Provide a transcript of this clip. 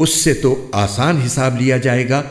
उससे तो आसान हिसाब लिया जाएगा।